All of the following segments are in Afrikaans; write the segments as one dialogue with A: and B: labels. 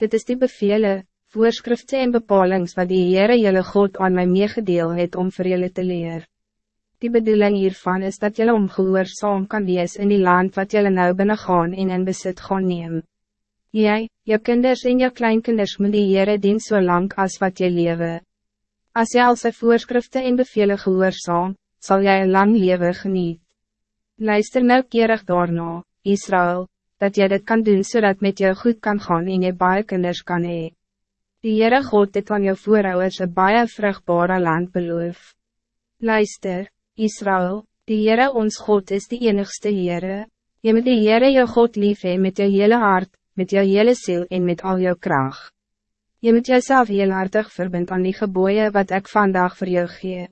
A: Dit is die bevelen, voorschriften en bepalings wat die Heere jylle God aan my meegedeel het om vir jylle te leer. Die bedoeling hiervan is dat jylle omgehoorzaam kan wees in die land wat jylle nou binnengaan en in besit gaan neem. Jy, jou kinders en jou kleinkinders moet die Heere dien so lang as wat jy lewe. As jy al sy voorschriften en bevelen gehoorzaam, zal jy een lang leven geniet. Luister nou keerig daarna, Israël, dat jy dit kan doen zodat met jou goed kan gaan en jy baie kinders kan hee. Die Heere God het van jou voorouders een baie vrugbare land beloof. Luister, Israël, die Heere ons God is die enigste Heere. Je moet die Heere jou God lief hee met jou hele hart, met jou hele ziel en met al jou kracht. Je moet jezelf heel hartig verbind aan die geboeien wat ik vandaag voor jou gee.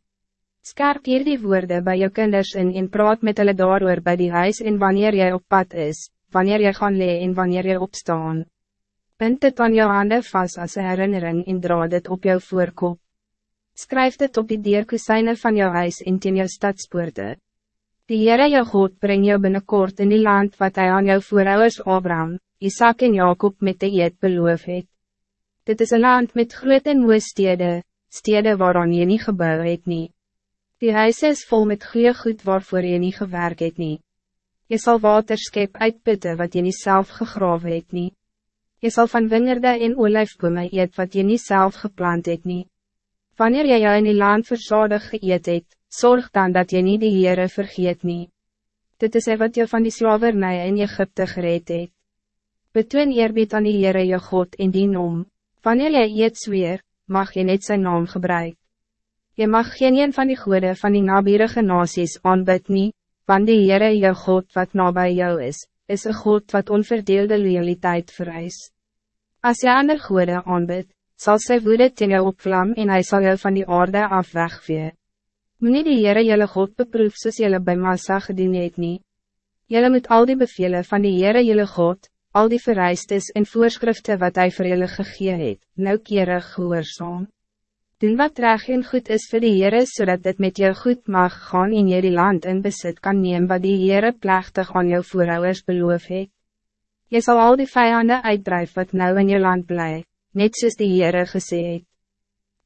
A: Skerp hier die woorden bij jou kinders in en praat met hulle daarover bij die huis en wanneer jij op pad is, wanneer jy gaan lee en wanneer jy opstaan. Bind dit aan jou handen vast als een herinnering en dra dit op jou voorkop. Skryf dit op die deurkusijne van jou huis en teen jou stadspoorte. Die Heere jou God breng jou binnenkort in die land wat hij aan jou voorouders Abraham, Isaac en Jacob met de eed beloof het. Dit is een land met groot en mooie stede, stede waaraan je niet gebouw het nie. Die huis is vol met goede goed waarvoor je niet gewerkt het nie. Je zal water skep uitputten wat je niet zelf gegraven het nie. Je zal van wingerde en olijfbome eet wat je niet zelf geplant het nie. Wanneer jy jou in die land verzadig geëet het, zorg dan dat je niet die Heere vergeet nie. Dit is er wat je van die slavernij in Egypte gereed het. Betoon eerbied aan die Heere je God in die om. Wanneer jy eet zweer, mag je niet zijn naam gebruiken. Je mag geen een van die goede van die nabierige nasies aanbid nie, want die Heere jou God wat nabij jou is, is een God wat onverdeelde loyaliteit vereis. Als je ander goede aanbid, zal sy woede teen jou opvlam en hij zal jou van die aarde af wegvee. Nie die Heere jylle God beproef soos jylle by Massa gedien het nie. Jylle moet al die bevelen van die Heere jylle God, al die vereistes en voorschriften wat hij voor jylle gegee het, nauwkeurig gehoorzaam. Doen wat reg en goed is voor de Heere, zodat het met jou goed mag gaan en jy die land in besit kan neem wat die Heere plechtig aan jou voorouders beloof het. Jy sal al die vijanden uitdrijf wat nou in je land bly, net soos die Heere gesê het.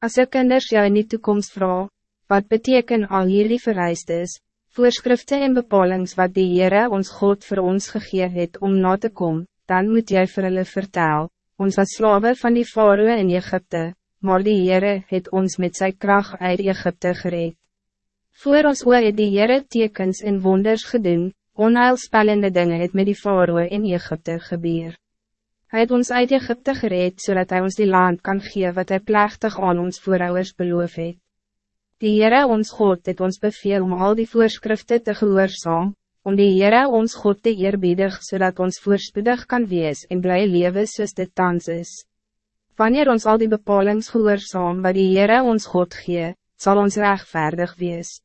A: As jou kinders jou in die toekomst vraag, wat beteken al hierdie vereist is, voorschriften en bepalings wat die Heere ons God voor ons gegee het om na te komen, dan moet jy vir hulle vertel, ons was slaven van die faroe in Egypte, maar die Heere het ons met zijn kracht uit Egypte gereed. Voor ons oor het die Heere tekens en wonders gedoen, onheilspellende dingen het met die Faroe in Egypte gebeur. Hij het ons uit Egypte gereed, zodat hij ons die land kan geven wat hij plechtig aan ons voorouders beloof het. Die Heere ons God het ons beveel om al die voorschriften te gehoorzaam, om die Heere ons God te eerbiedig, zodat ons voorspoedig kan wees en blij leven soos dit tans is. Wanneer ons al die bepalings gehoorzaam wat die Heere ons God gee, zal ons rechtvaardig wees.